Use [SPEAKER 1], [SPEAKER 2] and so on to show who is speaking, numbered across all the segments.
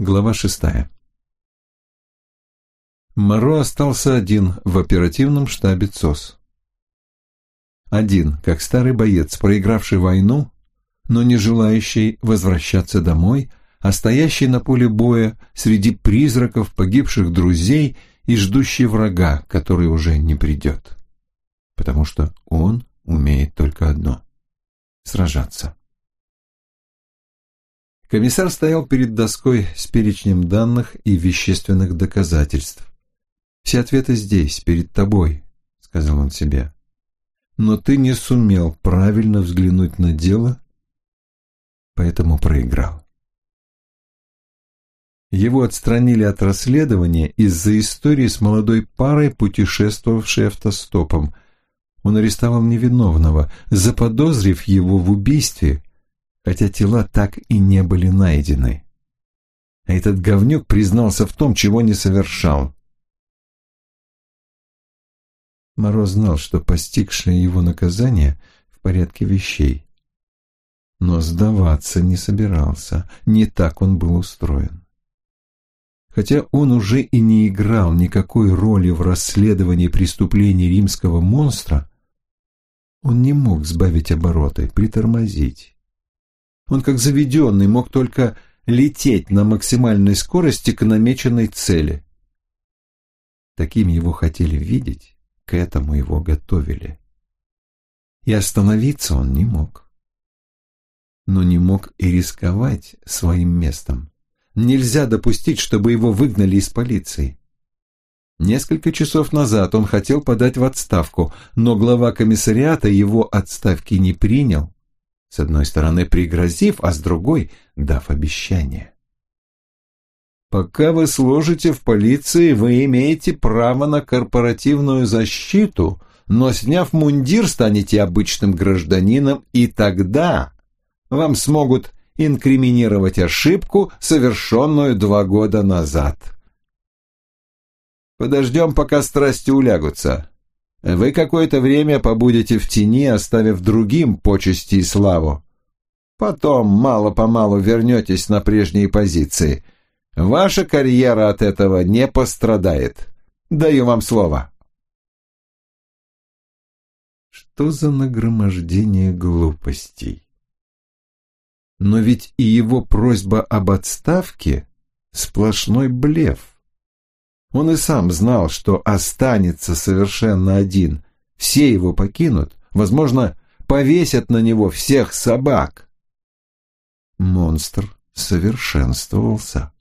[SPEAKER 1] Глава шестая. Моро остался один в оперативном штабе ЦОС. Один, как старый боец, проигравший войну, но не желающий возвращаться домой, а стоящий на поле боя среди призраков погибших друзей и ждущий врага, который уже не придет. Потому что он умеет только одно — сражаться. Комиссар стоял перед доской с перечнем данных и вещественных доказательств. «Все ответы здесь, перед тобой», — сказал он себе. «Но ты не сумел правильно взглянуть на дело, поэтому проиграл». Его отстранили от расследования из-за истории с молодой парой, путешествовавшей автостопом. Он арестовал невиновного, заподозрив его в убийстве, хотя тела так и не были найдены. А этот говнюк признался в том, чего не совершал. Мороз знал, что постигшее его наказание в порядке вещей. Но сдаваться не собирался, не так он был устроен. Хотя он уже и не играл никакой роли в расследовании преступлений римского монстра, он не мог сбавить обороты, притормозить. Он, как заведенный, мог только лететь на максимальной скорости к намеченной цели. Таким его хотели видеть, к этому его готовили. И остановиться он не мог. Но не мог и рисковать своим местом. Нельзя допустить, чтобы его выгнали из полиции. Несколько часов назад он хотел подать в отставку, но глава комиссариата его отставки не принял с одной стороны пригрозив, а с другой дав обещание. Пока вы служите в полиции, вы имеете право на корпоративную защиту, но сняв мундир, станете обычным гражданином, и тогда вам смогут инкриминировать ошибку, совершенную два года назад. Подождем, пока страсти улягутся. Вы какое-то время побудете в тени, оставив другим почести и славу. Потом мало-помалу вернетесь на прежние позиции. Ваша карьера от этого не пострадает. Даю вам слово. Что за нагромождение глупостей? Но ведь и его просьба об отставке — сплошной блеф. Он и сам знал, что останется совершенно один. Все его покинут, возможно, повесят на него всех собак. Монстр совершенствовался.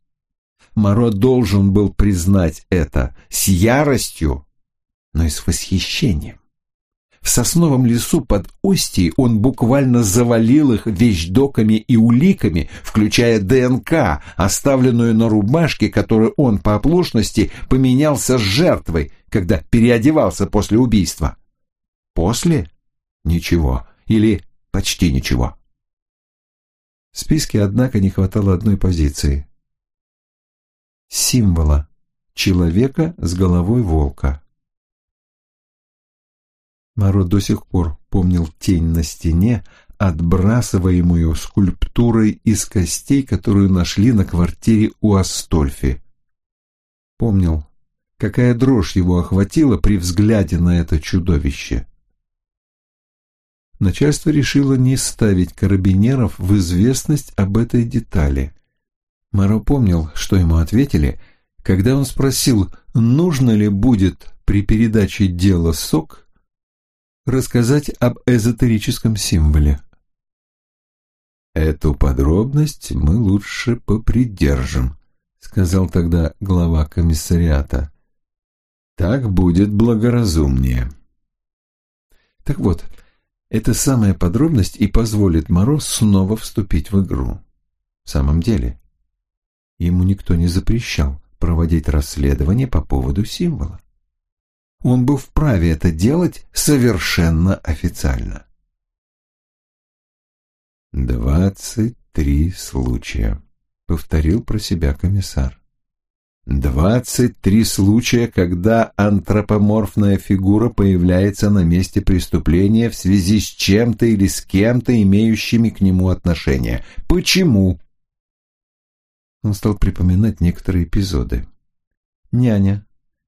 [SPEAKER 1] Моро должен был признать это с яростью, но и с восхищением. В сосновом лесу под Остией он буквально завалил их вещдоками и уликами, включая ДНК, оставленную на рубашке, которую он по оплошности поменялся с жертвой, когда переодевался после убийства. После? Ничего. Или почти ничего. В списке, однако, не хватало одной позиции. Символа человека с головой волка. Маро до сих пор помнил тень на стене, отбрасываемую скульптурой из костей, которую нашли на квартире у Астольфи. Помнил, какая дрожь его охватила при взгляде на это чудовище. Начальство решило не ставить карабинеров в известность об этой детали. Маро помнил, что ему ответили, когда он спросил, нужно ли будет при передаче дела СОК рассказать об эзотерическом символе. «Эту подробность мы лучше попридержим», — сказал тогда глава комиссариата. «Так будет благоразумнее». Так вот, эта самая подробность и позволит Мороз снова вступить в игру. В самом деле, ему никто не запрещал проводить расследование по поводу символа он был вправе это делать совершенно официально. «Двадцать три случая», — повторил про себя комиссар. «Двадцать три случая, когда антропоморфная фигура появляется на месте преступления в связи с чем-то или с кем-то, имеющими к нему отношение. Почему?» Он стал припоминать некоторые эпизоды. Няня,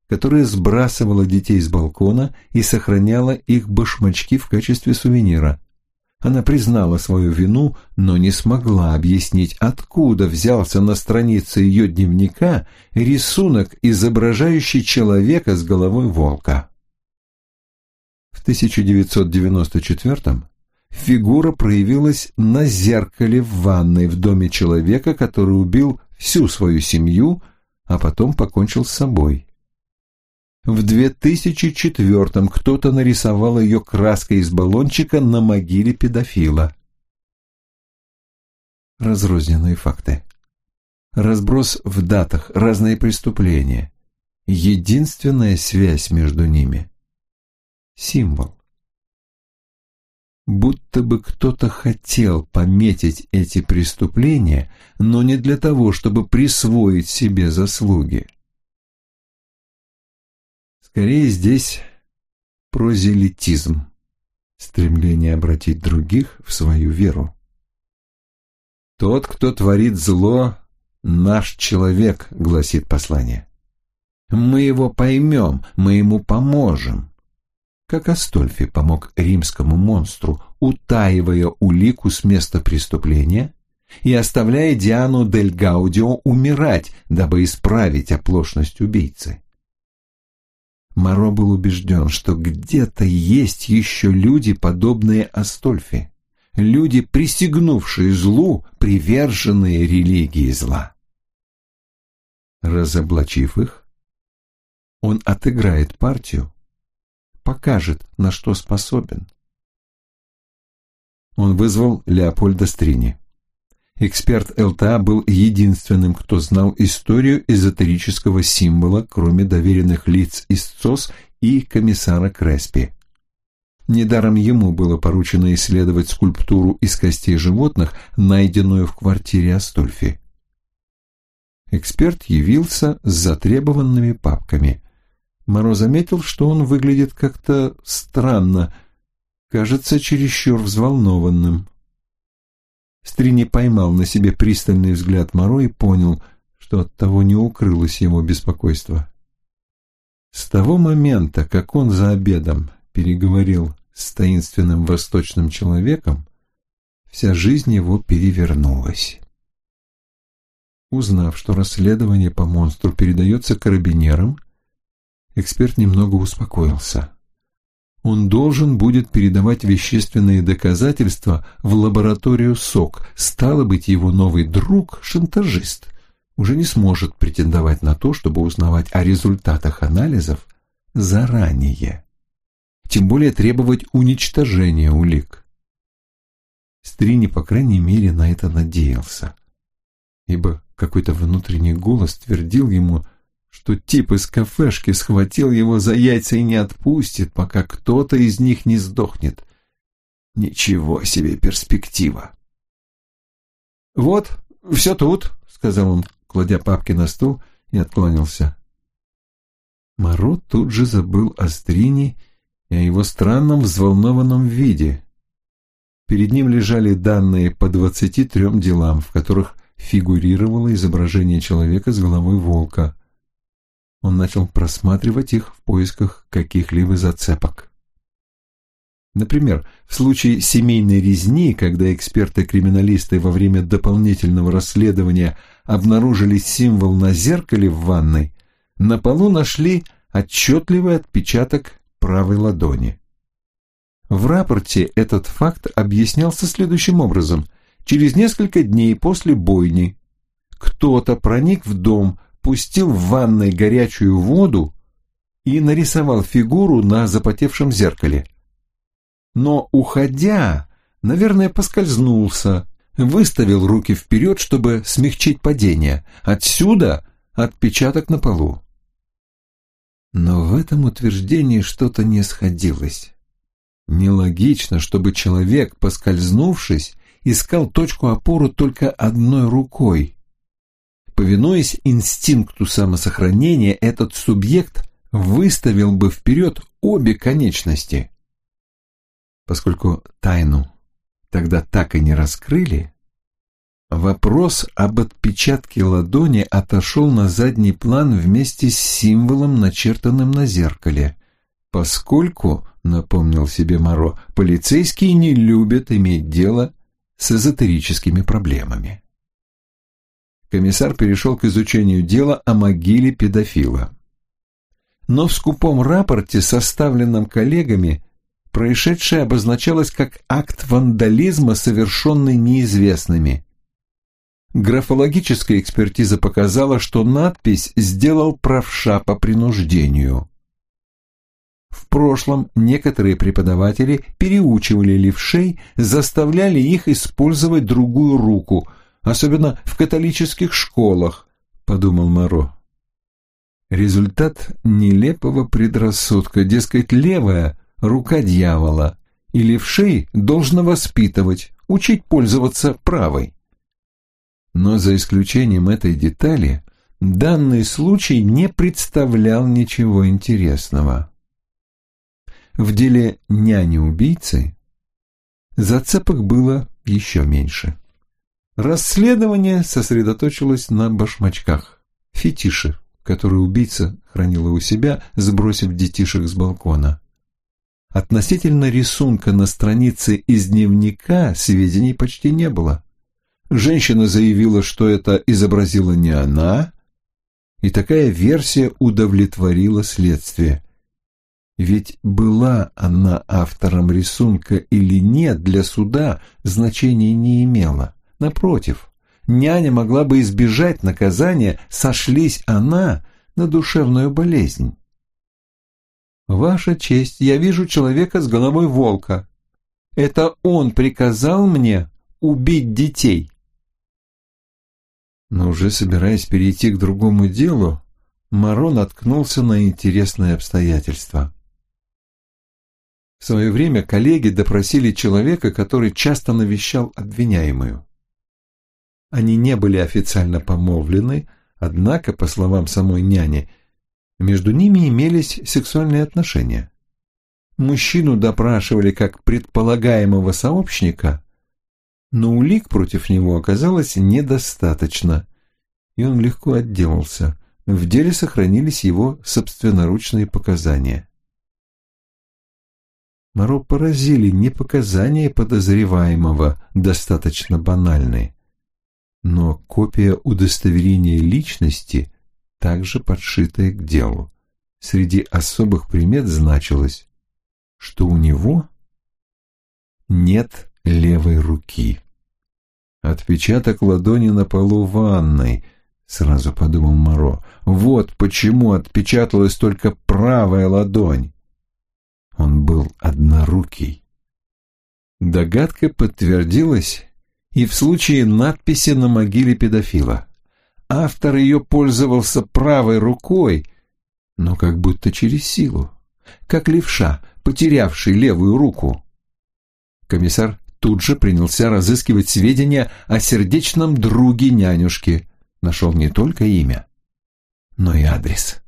[SPEAKER 1] которая сбрасывала детей с балкона и сохраняла их башмачки в качестве сувенира. Она признала свою вину, но не смогла объяснить, откуда взялся на странице ее дневника рисунок, изображающий человека с головой волка. В 1994 фигура проявилась на зеркале в ванной в доме человека, который убил всю свою семью, а потом покончил с собой. В 2004-м кто-то нарисовал ее краской из баллончика на могиле педофила. Разрозненные факты. Разброс в датах, разные преступления. Единственная связь между ними – символ. Будто бы кто-то хотел пометить эти преступления, но не для того, чтобы присвоить себе заслуги. Скорее здесь прозелитизм, стремление обратить других в свою веру. «Тот, кто творит зло, наш человек», — гласит послание. «Мы его поймем, мы ему поможем». Как Астольфи помог римскому монстру, утаивая улику с места преступления и оставляя Диану Дель Гаудио умирать, дабы исправить оплошность убийцы. Моро был убежден, что где-то есть еще люди, подобные Астольфи, люди, присягнувшие злу, приверженные религии зла. Разоблачив их, он отыграет партию, покажет, на что способен. Он вызвал Леопольда Стрини. Эксперт ЛТА был единственным, кто знал историю эзотерического символа, кроме доверенных лиц из и комиссара Креспи. Недаром ему было поручено исследовать скульптуру из костей животных, найденную в квартире Астольфи. Эксперт явился с затребованными папками. Моро заметил, что он выглядит как-то странно, кажется, чересчур взволнованным. Стрини поймал на себе пристальный взгляд Моро и понял, что от того не укрылось его беспокойство. С того момента, как он за обедом переговорил с таинственным восточным человеком, вся жизнь его перевернулась. Узнав, что расследование по монстру передается карабинерам, эксперт немного успокоился он должен будет передавать вещественные доказательства в лабораторию СОК. Стало быть, его новый друг, шантажист, уже не сможет претендовать на то, чтобы узнавать о результатах анализов заранее. Тем более требовать уничтожения улик. Стрини, по крайней мере, на это надеялся. Ибо какой-то внутренний голос твердил ему – что тип из кафешки схватил его за яйца и не отпустит, пока кто-то из них не сдохнет. Ничего себе перспектива. «Вот, все тут», — сказал он, кладя папки на стол, и откланялся. Моро тут же забыл о Стрине и о его странном взволнованном виде. Перед ним лежали данные по двадцати трем делам, в которых фигурировало изображение человека с головой волка. Он начал просматривать их в поисках каких-либо зацепок. Например, в случае семейной резни, когда эксперты-криминалисты во время дополнительного расследования обнаружили символ на зеркале в ванной, на полу нашли отчетливый отпечаток правой ладони. В рапорте этот факт объяснялся следующим образом. Через несколько дней после бойни кто-то проник в дом, пустил в ванной горячую воду и нарисовал фигуру на запотевшем зеркале. Но, уходя, наверное, поскользнулся, выставил руки вперед, чтобы смягчить падение. Отсюда отпечаток на полу. Но в этом утверждении что-то не сходилось. Нелогично, чтобы человек, поскользнувшись, искал точку опоры только одной рукой. Повинуясь инстинкту самосохранения, этот субъект выставил бы вперед обе конечности. Поскольку тайну тогда так и не раскрыли, Вопрос об отпечатке ладони отошел на задний план вместе с символом, начертанным на зеркале. Поскольку, напомнил себе Моро, полицейские не любят иметь дело с эзотерическими проблемами. Комиссар перешел к изучению дела о могиле педофила. Но в скупом рапорте, составленном коллегами, происшедшее обозначалось как акт вандализма, совершенный неизвестными. Графологическая экспертиза показала, что надпись сделал правша по принуждению. В прошлом некоторые преподаватели переучивали левшей, заставляли их использовать другую руку, особенно в католических школах, подумал Моро. Результат нелепого предрассудка, дескать, левая – рука дьявола, и левшей должна воспитывать, учить пользоваться правой. Но за исключением этой детали, данный случай не представлял ничего интересного. В деле няни-убийцы зацепок было еще меньше. Расследование сосредоточилось на башмачках, фетише, который убийца хранила у себя, сбросив детишек с балкона. Относительно рисунка на странице из дневника сведений почти не было. Женщина заявила, что это изобразила не она, и такая версия удовлетворила следствие. Ведь была она автором рисунка или нет, для суда значения не имела. Напротив, няня могла бы избежать наказания, сошлись она на душевную болезнь. «Ваша честь, я вижу человека с головой волка. Это он приказал мне убить детей». Но уже собираясь перейти к другому делу, Маро наткнулся на интересное обстоятельство. В свое время коллеги допросили человека, который часто навещал обвиняемую. Они не были официально помолвлены, однако, по словам самой няни, между ними имелись сексуальные отношения. Мужчину допрашивали как предполагаемого сообщника, но улик против него оказалось недостаточно, и он легко отделался. В деле сохранились его собственноручные показания. Моро поразили не показания подозреваемого, достаточно банальные, но копия удостоверения личности, также подшитая к делу. Среди особых примет значилось, что у него нет левой руки. Отпечаток ладони на полу ванной, сразу подумал Моро. Вот почему отпечаталась только правая ладонь. Он был однорукий. Догадка подтвердилась и в случае надписи на могиле педофила. Автор ее пользовался правой рукой, но как будто через силу, как левша, потерявший левую руку. Комиссар тут же принялся разыскивать сведения о сердечном друге нянюшки. Нашел не только имя, но и адрес.